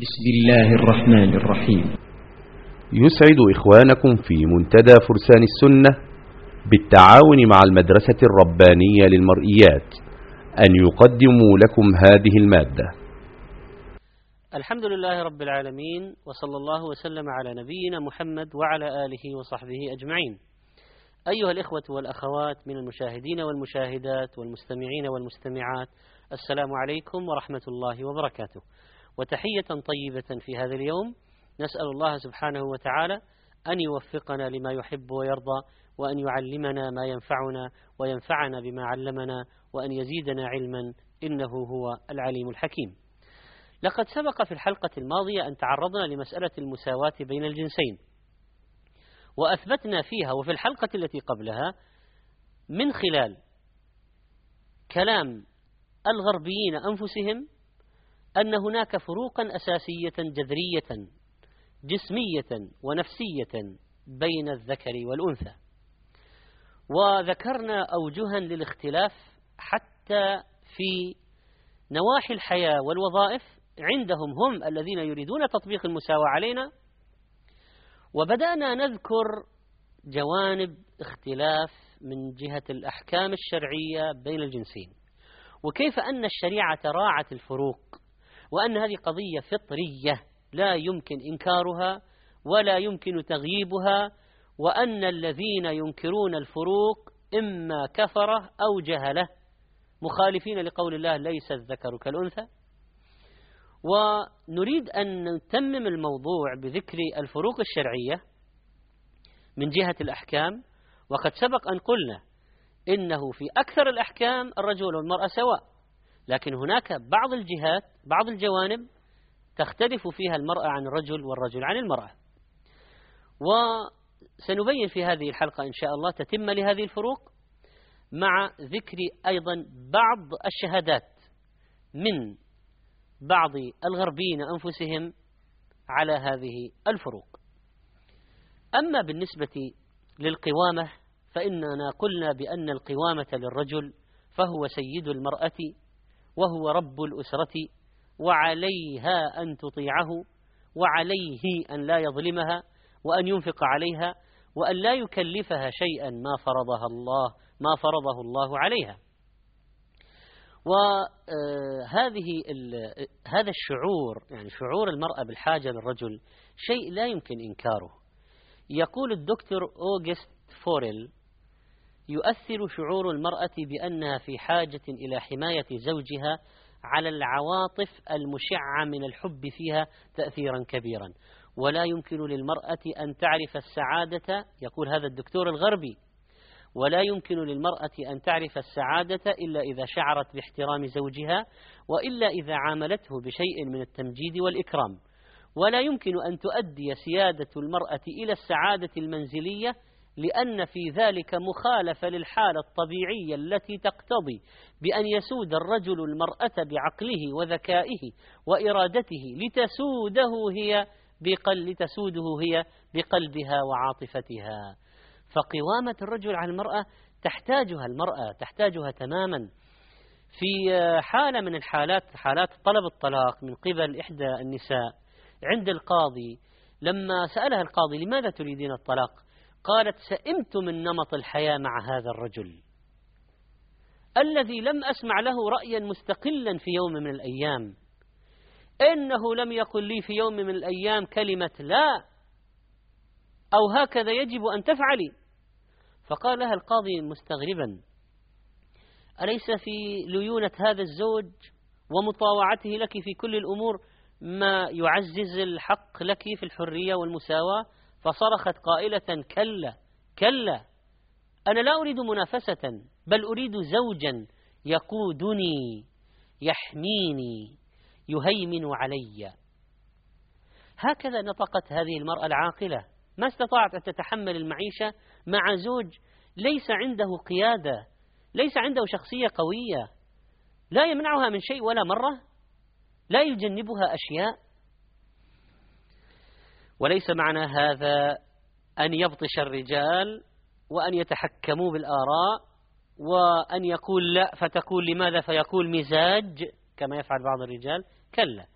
بسم الله الرحمن الرحيم. يسعد إخوانكم في منتدى فرسان السنة بالتعاون مع المدرسة الربانية للمرئيات أن يقدموا لكم هذه المادة. الحمد لله رب العالمين وصلى الله وسلم على نبينا محمد وعلى آله وصحبه أجمعين. أيها الإخوة والأخوات من المشاهدين والمشاهدات والمستمعين والمستمعات السلام عليكم ورحمة الله وبركاته. وتحية طيبة في هذا اليوم نسأل الله سبحانه وتعالى أن يوفقنا لما يحب ويرضى وأن يعلمنا ما ينفعنا وينفعنا بما علمنا وأن يزيدنا علما إنه هو العليم الحكيم. لقد سبق في الحلقة الماضية أن تعرضنا لمسألة المساواة بين الجنسين. وأثبتنا فيها وفي الحلقة التي قبلها من خلال كلام الغربيين أنفسهم أن هناك فروقا أساسية جذرية جسمية ونفسية بين الذكر والأنثى. وذكرنا أوجها للاختلاف حتى في نواحي الحياة والوظائف عندهم هم الذين يريدون تطبيق المساواة علينا. وبدأنا نذكر جوانب اختلاف من جهة الأحكام الشرعية بين الجنسين. وكيف أن الشريعة راعت الفروق وأن هذه قضية فطرية لا يمكن إنكارها ولا يمكن تغييبها وأن الذين ينكرون الفروق إما كفرة أو جهلة. مخالفين لقول الله ليس الذكر كالأنثى. ونريد أن نتمم الموضوع بذكر الفروق الشرعية من جهة الأحكام. وقد سبق أن قلنا إنه في أكثر الأحكام الرجل والمرأة سواء. لكن هناك بعض الجهات بعض الجوانب تختلف فيها المرأة عن الرجل والرجل عن المرأة. وسنبين في هذه الحلقة إن شاء الله تتم لهذه الفروق مع ذكر أيضا بعض الشهادات من بعض الغربيين أنفسهم على هذه الفروق. أما بالنسبة للقوامة فإننا قلنا بأن القوامة للرجل فهو سيد المرأة وهو رب الأسرة وعليها أن تطيعه وعليه أن لا يظلمها وأن ينفق عليها وأن لا يكلفها شيئا ما فرضها الله ما فرضه الله عليها. وهذه هذا الشعور يعني شعور المرأة بالحاجة للرجل شيء لا يمكن إنكاره. يقول الدكتور أوغست فوريل يؤثر شعور المرأة بأنها في حاجة إلى حماية زوجها على العواطف المشعة من الحب فيها تأثيرا كبيرا. ولا يمكن للمرأة أن تعرف السعادة يقول هذا الدكتور الغربي ولا يمكن للمرأة أن تعرف السعادة إلا إذا شعرت باحترام زوجها وإلا إذا عاملته بشيء من التمجيد والإكرام. ولا يمكن أن تؤدي سيادة المرأة إلى السعادة المنزلية لأن في ذلك مخالفة للحالة الطبيعية التي تقتضي بأن يسود الرجل المرأة بعقله وذكائه وإرادته لتسوده هي بقل لتسوده هي بقلبها وعاطفتها. فقوامة الرجل على المرأة تحتاجها المرأة تحتاجها تماما. في حالة من الحالات حالات طلب الطلاق من قبل إحدى النساء عند القاضي لما سألها القاضي لماذا تريدين الطلاق؟ قالت سئمت من نمط الحياة مع هذا الرجل. الذي لم أسمع له رأيا مستقلا في يوم من الأيام. إنه لم يقل لي في يوم من الأيام كلمة لا. أو هكذا يجب أن تفعلي. فقال لها القاضي مستغربا. أليس في ليونة هذا الزوج ومطاوعته لك في كل الأمور ما يعزز الحق لك في الحرية والمساواة؟ فصرخت قائلة كلا كلا أنا لا أريد منافسة بل أريد زوجا يقودني يحميني يهيمن علي. هكذا نطقت هذه المرأة العاقلة. ما استطاعت أن تتحمل المعيشة مع زوج ليس عنده قيادة ليس عنده شخصية قوية لا يمنعها من شيء ولا مرة لا يجنبها أشياء. وليس معنى هذا أن يبطش الرجال وأن يتحكموا بالآراء وأن يقول لا فتقول لماذا فيقول مزاج كما يفعل بعض الرجال؟ كلا.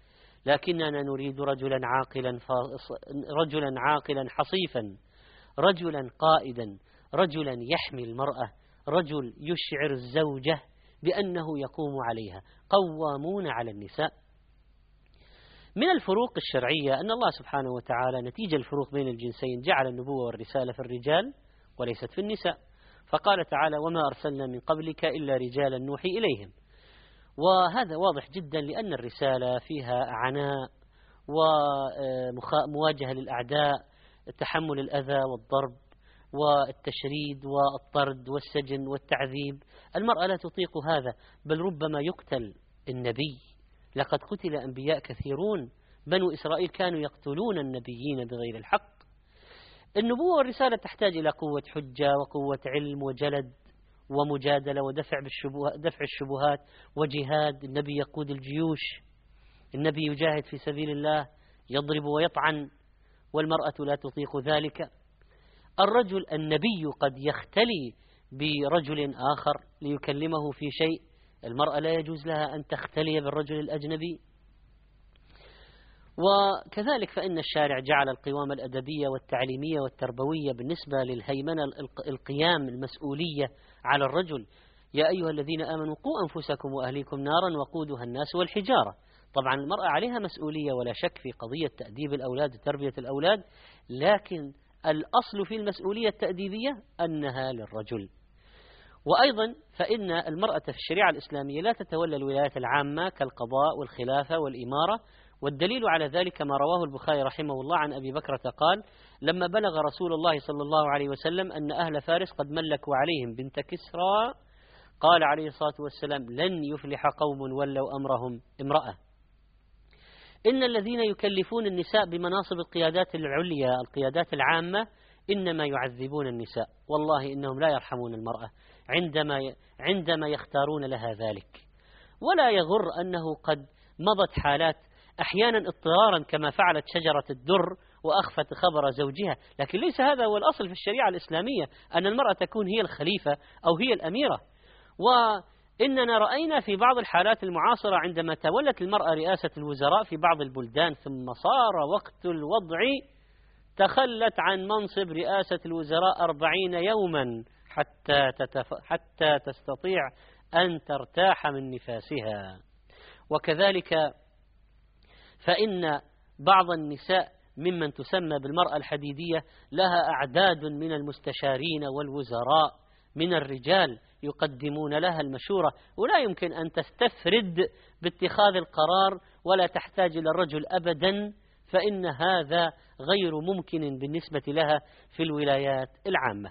لكننا نريد رجلا عاقلا رجلا عاقلا حصيفا رجلا قائدا رجلا يحمي المرأة رجل يشعر الزوجة بأنه يقوم عليها قوامون على النساء. من الفروق الشرعية أن الله سبحانه وتعالى نتيجة الفروق بين الجنسين جعل النبوة والرسالة في الرجال وليست في النساء. فقال تعالى وما أرسلنا من قبلك إلا رجالا نوحي إليهم. وهذا واضح جدا لأن الرسالة فيها عناء ومواجهة للأعداء تحمل الأذى والضرب والتشريد والطرد والسجن والتعذيب. المرأة لا تطيق هذا بل ربما يقتل النبي. لقد قتل أنبياء كثيرون بنو إسرائيل كانوا يقتلون النبيين بغير الحق. النبوة والرسالة تحتاج إلى قوة حجة وقوة علم وجلد ومجادلة ودفع دفع الشبهات وجهاد. النبي يقود الجيوش. النبي يجاهد في سبيل الله يضرب ويطعن والمرأة لا تطيق ذلك. الرجل النبي قد يختلي برجل آخر ليكلمه في شيء. المرأة لا يجوز لها أن تختلي بالرجل الأجنبي. وكذلك فإن الشارع جعل القوام الأدبية والتعليمية والتربوية بالنسبة للهيمنة القيام المسؤولية على الرجل. يا أيها الذين آمنوا قوا أنفسكم وأهليكم نارا وقودها الناس والحجارة. طبعا المرأة عليها مسؤولية ولا شك في قضية تأديب الأولاد وتربية الأولاد لكن الأصل في المسؤولية التأديبية أنها للرجل. وأيضا فإن المرأة في الشريعة الإسلامية لا تتولى الولايات العامة كالقضاء والخلافة والإمارة والدليل على ذلك ما رواه البخاري رحمه الله عن أبي بكرة قال لما بلغ رسول الله صلى الله عليه وسلم أن أهل فارس قد ملكوا عليهم بنت كسرى قال عليه الصلاة والسلام لن يفلح قوم ولوا أمرهم. امرأة. إن الذين يكلفون النساء بمناصب القيادات العليا القيادات العامة إنما يعذبون النساء. والله إنهم لا يرحمون المرأة. عندما عندما يختارون لها ذلك. ولا يغر أنه قد مضت حالات أحيانا اضطرارا كما فعلت شجرة الدر وأخفت خبر زوجها. لكن ليس هذا هو الأصل في الشريعة الإسلامية أن المرأة تكون هي الخليفة أو هي الأميرة. وإننا رأينا في بعض الحالات المعاصرة عندما تولت المرأة رئاسة الوزراء في بعض البلدان ثم صار وقت الوضع تخلت عن منصب رئاسة الوزراء أربعين يوما. حتى, تتف... حتى تستطيع أن ترتاح من نفاسها. وكذلك فإن بعض النساء ممن تسمى بالمرأة الحديدية لها أعداد من المستشارين والوزراء من الرجال يقدمون لها المشورة. ولا يمكن أن تستفرد باتخاذ القرار ولا تحتاج إلى الرجل أبدا فإن هذا غير ممكن بالنسبة لها في الولايات العامة.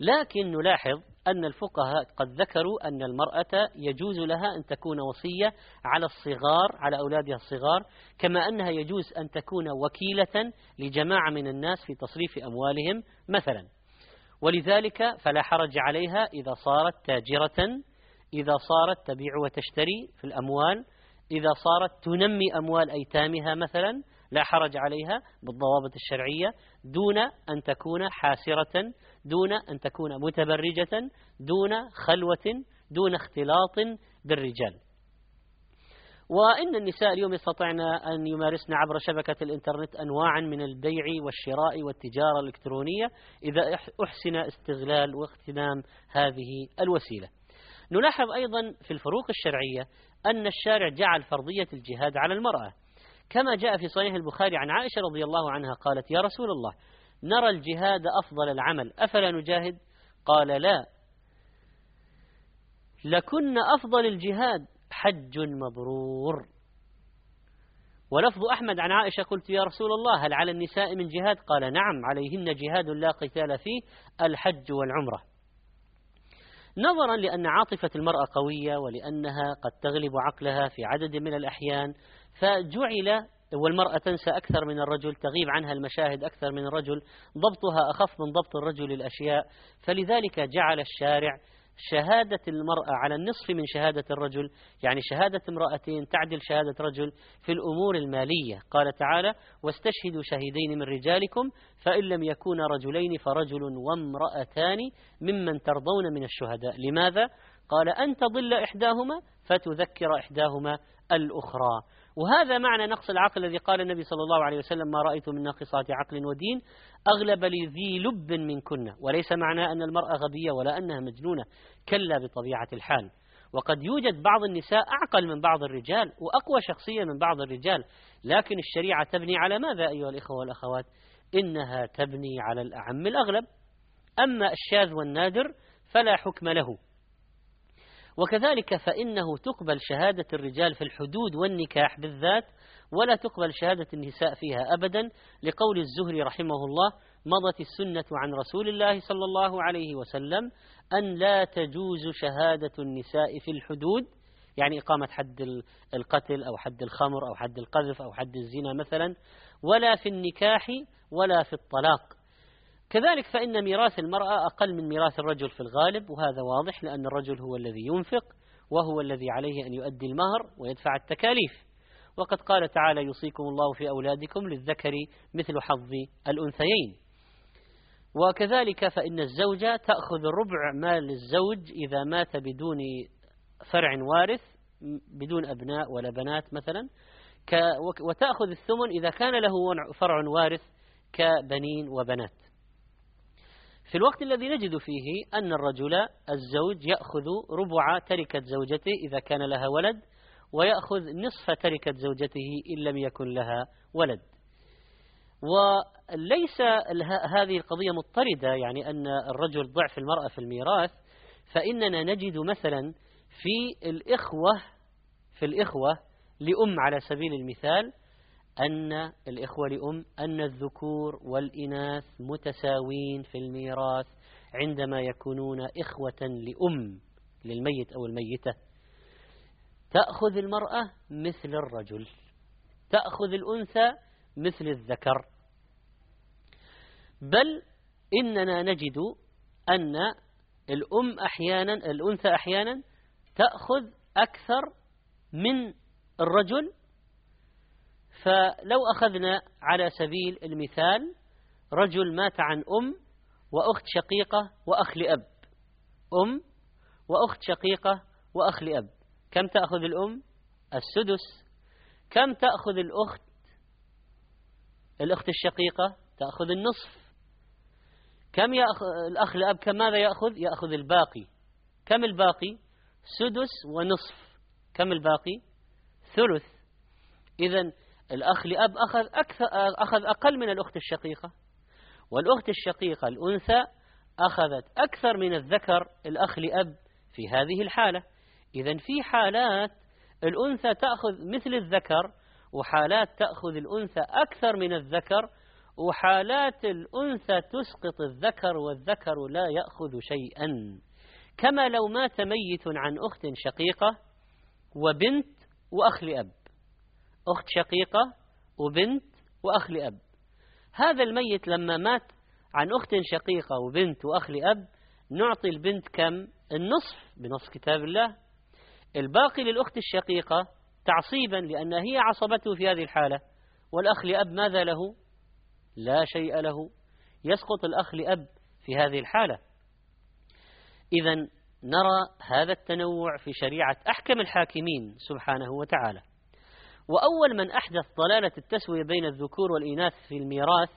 لكن نلاحظ أن الفقهاء قد ذكروا أن المرأة يجوز لها أن تكون وصية على الصغار على أولادها الصغار كما أنها يجوز أن تكون وكيلة لجماعة من الناس في تصريف أموالهم مثلا. ولذلك فلا حرج عليها إذا صارت تاجرة إذا صارت تبيع وتشتري في الأموال إذا صارت تنمي أموال أيتامها مثلا لا حرج عليها بالضوابط الشرعية دون أن تكون حاسرة دون أن تكون متبرجة دون خلوة دون اختلاط بالرجال. وإن النساء اليوم يستطعن أن يمارسن عبر شبكة الإنترنت أنواعا من البيع والشراء والتجارة الإلكترونية إذا أحسن استغلال واغتنام هذه الوسيلة. نلاحظ أيضا في الفروق الشرعية أن الشارع جعل فرضية الجهاد على المرأة. كما جاء في صحيح البخاري عن عائشة رضي الله عنها قالت يا رسول الله نرى الجهاد أفضل العمل أفلا نجاهد؟ قال لا. لكن أفضل الجهاد حج مبرور. ولفظ أحمد عن عائشة قلت يا رسول الله هل على النساء من جهاد؟ قال نعم عليهن جهاد لا قتال فيه الحج والعمرة. نظرا لأن عاطفة المرأة قوية ولأنها قد تغلب عقلها في عدد من الأحيان فجعل والمرأة تنسى أكثر من الرجل تغيب عنها المشاهد أكثر من الرجل ضبطها أخف من ضبط الرجل الأشياء فلذلك جعل الشارع شهادة المرأة على النصف من شهادة الرجل. يعني شهادة امرأتين تعدل شهادة رجل في الأمور المالية. قال تعالى واستشهدوا شهيدين من رجالكم فإن لم يكونا رجلين فرجل وامرأتان ممن ترضون من الشهداء. لماذا؟ قال أن تضل إحداهما فتذكر إحداهما الأخرى. وهذا معنى نقص العقل الذي قال النبي صلى الله عليه وسلم ما رأيت من ناقصات عقل ودين أغلب لذي لب منكن وليس معنى أن المرأة غبية ولا أنها مجنونة كلا بطبيعة الحال. وقد يوجد بعض النساء أعقل من بعض الرجال وأقوى شخصية من بعض الرجال. لكن الشريعة تبني على ماذا أيها الإخوة والأخوات؟ إنها تبني على الأعم الأغلب. أما الشاذ والنادر فلا حكم له. وكذلك فإنه تقبل شهادة الرجال في الحدود والنكاح بالذات ولا تقبل شهادة النساء فيها أبدا لقول الزهري رحمه الله مضت السنة عن رسول الله صلى الله عليه وسلم أن لا تجوز شهادة النساء في الحدود يعني إقامة حد القتل أو حد الخمر أو حد القذف أو حد الزنا مثلا ولا في النكاح ولا في الطلاق. كذلك فإن ميراث المرأة أقل من ميراث الرجل في الغالب وهذا واضح لأن الرجل هو الذي ينفق وهو الذي عليه أن يؤدي المهر ويدفع التكاليف. وقد قال تعالى يوصيكم الله في أولادكم للذكر مثل حظ الأنثيين وكذلك فإن الزوجة تأخذ ربع مال الزوج إذا مات بدون فرع وارث بدون أبناء ولا بنات مثلا وتأخذ الثمن إذا كان له فرع وارث كبنين وبنات. في الوقت الذي نجد فيه أن الرجل الزوج يأخذ ربع تركة زوجته إذا كان لها ولد ويأخذ نصف تركة زوجته إن لم يكن لها ولد. وليس هذه القضية مضطردة يعني أن الرجل ضعف المرأة في الميراث فإننا نجد مثلا في الإخوة في الإخوة لأم على سبيل المثال أن الإخوة لأم أن الذكور والإناث متساوين في الميراث عندما يكونون إخوة لأم للميت أو الميتة. تأخذ المرأة مثل الرجل تأخذ الأنثى مثل الذكر. بل إننا نجد أن الأم أحيانا الأنثى أحيانا تأخذ أكثر من الرجل فلو أخذنا على سبيل المثال رجل مات عن أم وأخت شقيقة وأخ لأب. أم وأخت شقيقة وأخ لأب. كم تأخذ الأم؟ السدس. كم تأخذ الأخت؟ الأخت الشقيقة تأخذ النصف. كم يأخذ الأخ لأب كم ماذا يأخذ؟ يأخذ الباقي. كم الباقي؟ سدس ونصف. كم الباقي؟ ثلث. إذا الأخ لأب أخذ, أكثر أخذ أقل من الأخت الشقيقة. والأخت الشقيقة الأنثى أخذت أكثر من الذكر الأخ لأب في هذه الحالة. إذا في حالات الأنثى تأخذ مثل الذكر وحالات تأخذ الأنثى أكثر من الذكر وحالات الأنثى تسقط الذكر والذكر لا يأخذ شيئا. كما لو مات ميت عن أخت شقيقة وبنت وأخ لأب. أخت شقيقة وبنت وأخ لأب. هذا الميت لما مات عن أخت شقيقة وبنت وأخ لأب نعطي البنت كم؟ النصف بنص كتاب الله. الباقي للأخت الشقيقة تعصيبا لأن هي عصبته في هذه الحالة. والأخ لأب ماذا له؟ لا شيء له. يسقط الأخ لأب في هذه الحالة. إذا نرى هذا التنوع في شريعة أحكم الحاكمين سبحانه وتعالى. وأول من أحدث ضلالة التسوية بين الذكور والإناث في الميراث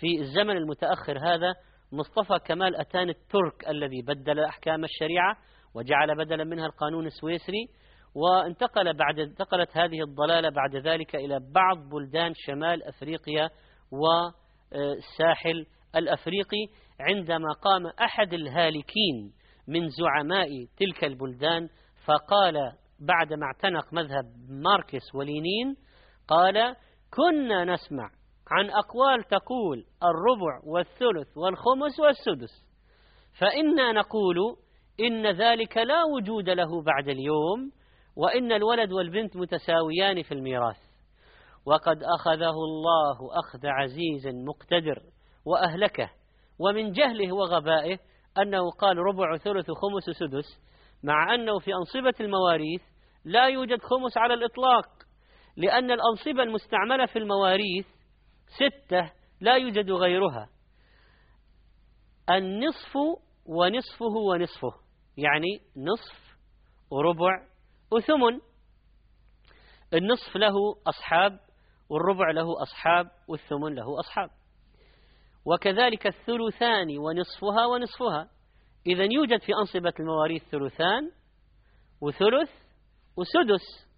في الزمن المتأخر هذا مصطفى كمال أتان الترك الذي بدل أحكام الشريعة وجعل بدلا منها القانون السويسري وانتقل بعد انتقلت هذه الضلالة بعد ذلك إلى بعض بلدان شمال أفريقيا والساحل الأفريقي عندما قام أحد الهالكين من زعماء تلك البلدان فقال بعدما اعتنق مذهب ماركس ولينين قال كنا نسمع عن أقوال تقول الربع والثلث والخمس والسدس فإنا نقول إن ذلك لا وجود له بعد اليوم وإن الولد والبنت متساويان في الميراث وقد أخذه الله أخذ عزيز مقتدر وأهلكه ومن جهله وغبائه أنه قال ربع ثلث خمس سدس مع أنه في أنصبة المواريث لا يوجد خمس على الإطلاق. لأن الأنصبة المستعملة في المواريث ستة لا يوجد غيرها. النصف ونصفه ونصفه يعني نصف وربع وثمن. النصف له أصحاب والربع له أصحاب والثمن له أصحاب. وكذلك الثلثان ونصفها ونصفها. إذا يوجد في أنصبة المواريث ثلثان وثلث وسدس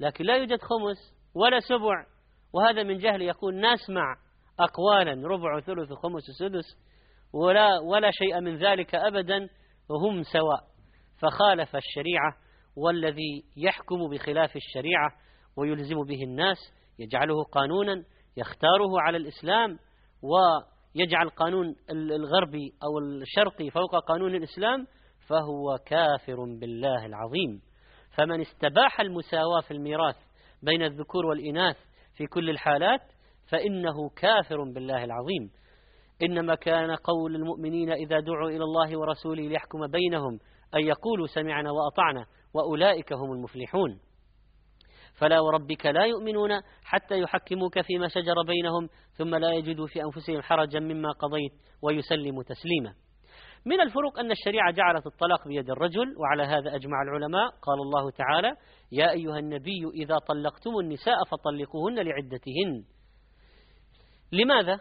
لكن لا يوجد خمس ولا سبع. وهذا من جهل يقول نسمع أقوالا ربع وثلث وخمس وسدس ولا ولا شيء من ذلك أبدا وهم سواء. فخالف الشريعة والذي يحكم بخلاف الشريعة ويلزم به الناس يجعله قانونا يختاره على الإسلام ويجعل قانون الغربي أو الشرقي فوق قانون الإسلام فهو كافر بالله العظيم. فمن استباح المساواة في الميراث بين الذكور والإناث في كل الحالات فإنه كافر بالله العظيم. إنما كان قول المؤمنين إذا دعوا إلى الله ورسوله ليحكم بينهم أن يقولوا سمعنا وأطعنا وأولئك هم المفلحون. فلا وربك لا يؤمنون حتى يحكموك فيما شجر بينهم ثم لا يجدوا في أنفسهم حرجا مما قضيت ويسلموا تسليما. من الفروق أن الشريعة جعلت الطلاق بيد الرجل وعلى هذا أجمع العلماء. قال الله تعالى يا أيها النبي إذا طلقتم النساء فطلقوهن لعدتهن. لماذا؟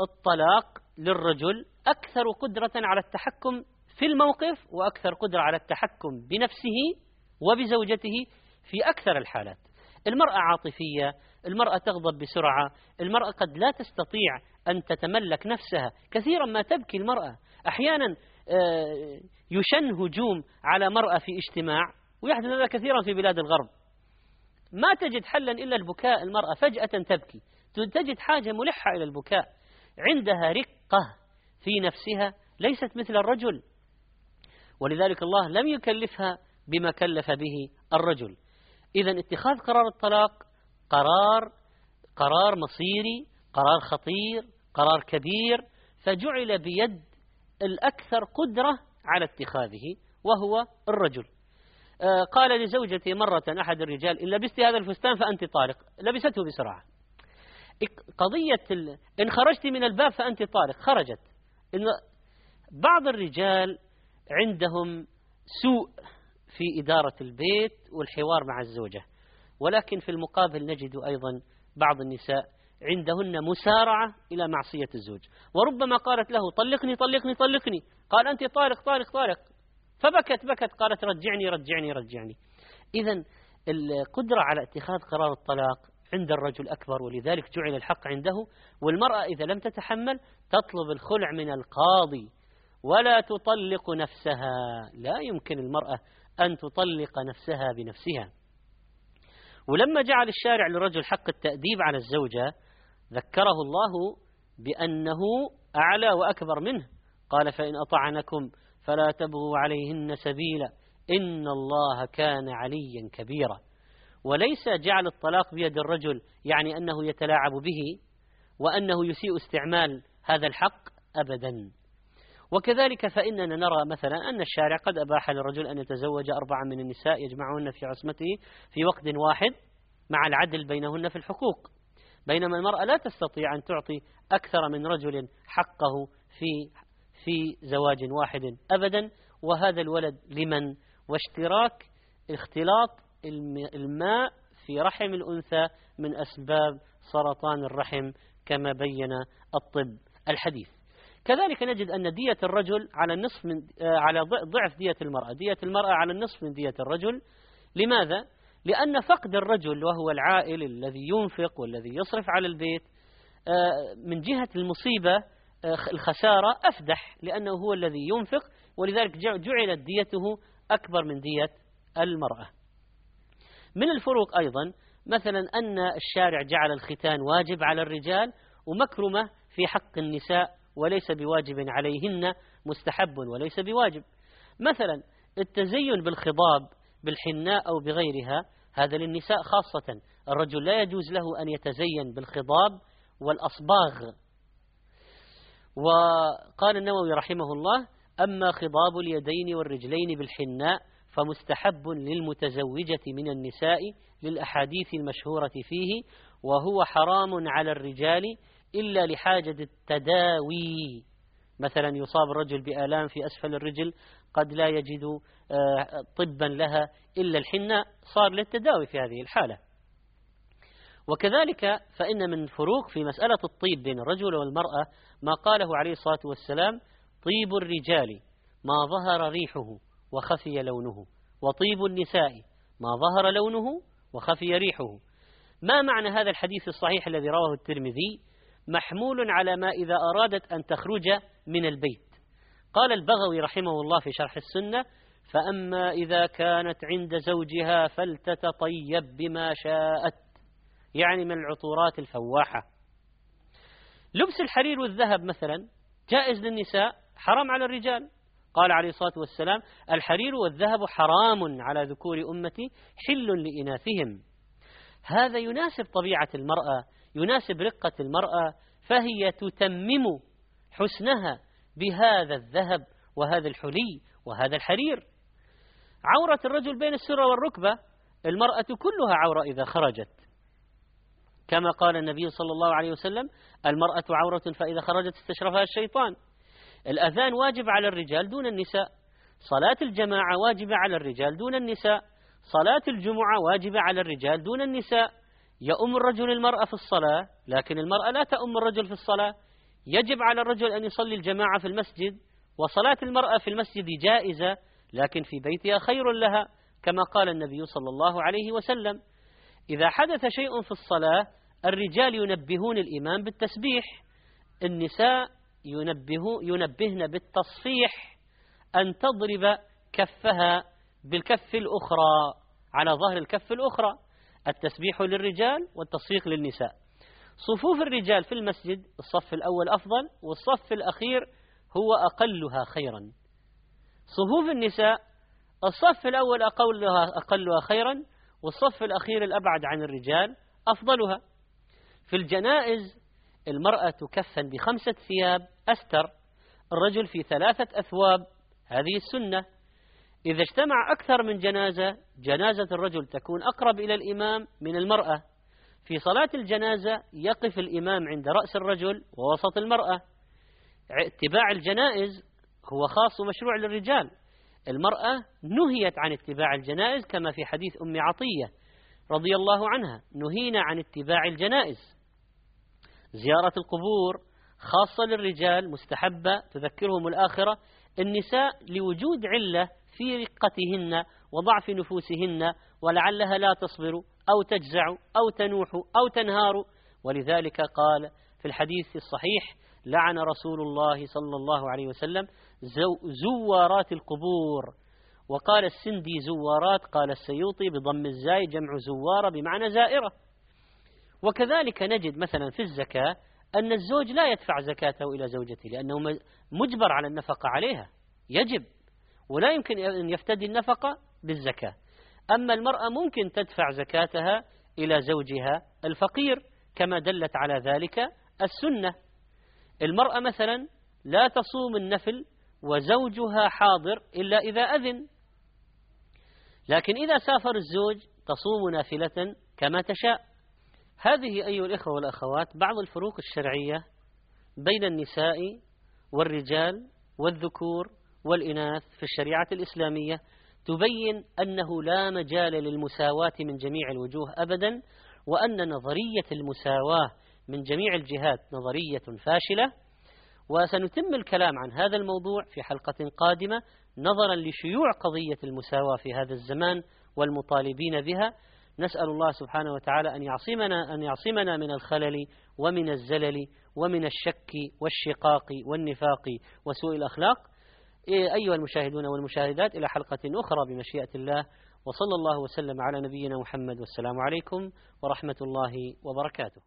الطلاق للرجل أكثر قدرة على التحكم في الموقف وأكثر قدرة على التحكم بنفسه وبزوجته في أكثر الحالات. المرأة عاطفية المرأة تغضب بسرعة المرأة قد لا تستطيع أن تتملك نفسها. كثيرا ما تبكي المرأة أحيانا آه، يشن هجوم على مرأة في اجتماع ويحدث هذا كثيرا في بلاد الغرب. ما تجد حلا إلا البكاء المرأة فجأة تبكي. تجد حاجة ملحة إلى البكاء. عندها رقة في نفسها ليست مثل الرجل. ولذلك الله لم يكلفها بما كلف به الرجل. إذا اتخاذ قرار الطلاق قرار قرار مصيري قرار خطير قرار كبير فجعل بيد الأكثر قدرة على اتخاذه وهو الرجل. آه، قال لزوجتي مرة أحد الرجال إن لبست هذا الفستان فأنت طالق لبسته بسرعة. قضية إن خرجت من الباب فأنت طالق خرجت. إن بعض الرجال عندهم سوء في إدارة البيت والحوار مع الزوجة ولكن في المقابل نجد أيضا بعض النساء عندهن مسارعة إلى معصية الزوج. وربما قالت له طلقني طلقني طلقني. قال أنت طارق طارق طارق. فبكت بكت. قالت رجعني رجعني رجعني. إذا القدرة على اتخاذ قرار الطلاق عند الرجل أكبر ولذلك جعل الحق عنده. والمرأة إذا لم تتحمل تطلب الخلع من القاضي. ولا تطلق نفسها. لا يمكن المرأة أن تطلق نفسها بنفسها. ولما جعل الشارع للرجل حق التأديب على الزوجة ذكره الله بأنه أعلى وأكبر منه. قال فإن أطعنكم فلا تبغوا عليهن سبيلا إن الله كان عليا كبيرا. وليس جعل الطلاق بيد الرجل يعني أنه يتلاعب به وأنه يسيء استعمال هذا الحق أبدا. وكذلك فإننا نرى مثلا أن الشارع قد أباح للرجل أن يتزوج أربعة من النساء يجمعهن في عصمته في وقت واحد مع العدل بينهن في الحقوق. بينما المرأة لا تستطيع أن تعطي أكثر من رجل حقه في في زواج واحد أبدا. وهذا الولد لمن؟ واشتراك اختلاط الماء في رحم الأنثى من أسباب سرطان الرحم كما بين الطب الحديث. كذلك نجد أن دية الرجل على النصف من آه، على ضعف دية المرأة. دية المرأة على النصف من دية الرجل. لماذا؟ لأن فقد الرجل وهو العائل الذي ينفق والذي يصرف على البيت آه، من جهة المصيبة آه، الخسارة أفدح لأنه هو الذي ينفق ولذلك جعلت ديته أكبر من دية المرأة. من الفروق أيضا مثلا أن الشارع جعل الختان واجب على الرجال ومكرمة في حق النساء وليس بواجب عليهن مستحب وليس بواجب. مثلا التزين بالخضاب بالحناء أو بغيرها هذا للنساء خاصة. الرجل لا يجوز له أن يتزين بالخضاب والأصباغ. وقال النووي رحمه الله أما خضاب اليدين والرجلين بالحناء فمستحب للمتزوجة من النساء للأحاديث المشهورة فيه وهو حرام على الرجال إلا لحاجة التداوي. مثلا يصاب الرجل بآلام في أسفل الرجل قد لا يجد آه، طبا لها إلا الحناء صار للتداوي في هذه الحالة. وكذلك فإن من فروق في مسألة الطيب بين الرجل والمرأة ما قاله عليه الصلاة والسلام طيب الرجال ما ظهر ريحه وخفي لونه وطيب النساء ما ظهر لونه وخفي ريحه. ما معنى هذا الحديث الصحيح الذي رواه الترمذي؟ محمول على ما إذا أرادت أن تخرج من البيت. قال البغوي رحمه الله في شرح السنة فأما إذا كانت عند زوجها فلتتطيب بما شاءت يعني من العطورات الفواحة. لبس الحرير والذهب مثلا جائز للنساء حرام على الرجال. قال عليه الصلاة والسلام الحرير والذهب حرام على ذكور أمتي حل لإناثهم. هذا يناسب طبيعة المرأة يناسب رقة المرأة فهي تتمم حسنها بهذا الذهب وهذا الحلي وهذا الحرير. عورة الرجل بين السرة والركبة المرأة كلها عورة إذا خرجت. كما قال النبي صلى الله عليه وسلم المرأة عورة فإذا خرجت استشرفها الشيطان. الأذان واجب على الرجال دون النساء. صلاة الجماعة واجبة على الرجال دون النساء. صلاة الجمعة واجبة على الرجال دون النساء. يؤم الرجل المرأة في الصلاة لكن المرأة لا تؤم الرجل في الصلاة. يجب على الرجل أن يصلي الجماعة في المسجد وصلاة المرأة في المسجد جائزة لكن في بيتها خير لها كما قال النبي صلى الله عليه وسلم. إذا حدث شيء في الصلاة الرجال ينبهون الإمام بالتسبيح النساء ينبه ينبهن بالتصفيح أن تضرب كفها بالكف الأخرى على ظهر الكف الأخرى. التسبيح للرجال والتصفيق للنساء. صفوف الرجال في المسجد الصف الأول أفضل والصف الأخير هو أقلها خيرا. صفوف النساء الصف الأول أقلها, أقلها خيرا والصف الأخير الأبعد عن الرجال أفضلها. في الجنائز المرأة تكفن بخمسة ثياب أستر الرجل في ثلاثة أثواب هذه السنة. إذا اجتمع أكثر من جنازة جنازة الرجل تكون أقرب إلى الإمام من المرأة. في صلاة الجنازة يقف الإمام عند رأس الرجل ووسط المرأة. اتباع الجنائز هو خاص ومشروع للرجال. المرأة نهيت عن اتباع الجنائز كما في حديث أم عطية رضي الله عنها. نهينا عن اتباع الجنائز. زيارة القبور خاصة للرجال مستحبة تذكرهم الآخرة. النساء لوجود علة في رقتهن وضعف نفوسهن ولعلها لا تصبر. أو تجزع أو تنوح أو تنهار. ولذلك قال في الحديث الصحيح لعن رسول الله صلى الله عليه وسلم زوارات القبور. وقال السندي زوارات قال السيوطي بضم الزاي جمع زوارة بمعنى زائرة. وكذلك نجد مثلا في الزكاة أن الزوج لا يدفع زكاته إلى زوجته لأنه مجبر على النفقة عليها. يجب. ولا يمكن أن يفتدي النفقة بالزكاة. أما المرأة ممكن تدفع زكاتها إلى زوجها الفقير كما دلت على ذلك السنة. المرأة مثلا لا تصوم النفل وزوجها حاضر إلا إذا أذن. لكن إذا سافر الزوج تصوم نافلة كما تشاء. هذه أيها الإخوة والأخوات بعض الفروق الشرعية بين النساء والرجال والذكور والإناث في الشريعة الإسلامية. تبين أنه لا مجال للمساواة من جميع الوجوه أبدا وأن نظرية المساواة من جميع الجهات نظرية فاشلة. وسنتم الكلام عن هذا الموضوع في حلقة قادمة نظرا لشيوع قضية المساواة في هذا الزمان والمطالبين بها. نسأل الله سبحانه وتعالى أن يعصمنا أن يعصمنا من الخلل ومن الزلل ومن الشك والشقاق والنفاق وسوء الأخلاق. أيها المشاهدون والمشاهدات إلى حلقة أخرى بمشيئة الله وصلى الله وسلم على نبينا محمد والسلام عليكم ورحمة الله وبركاته.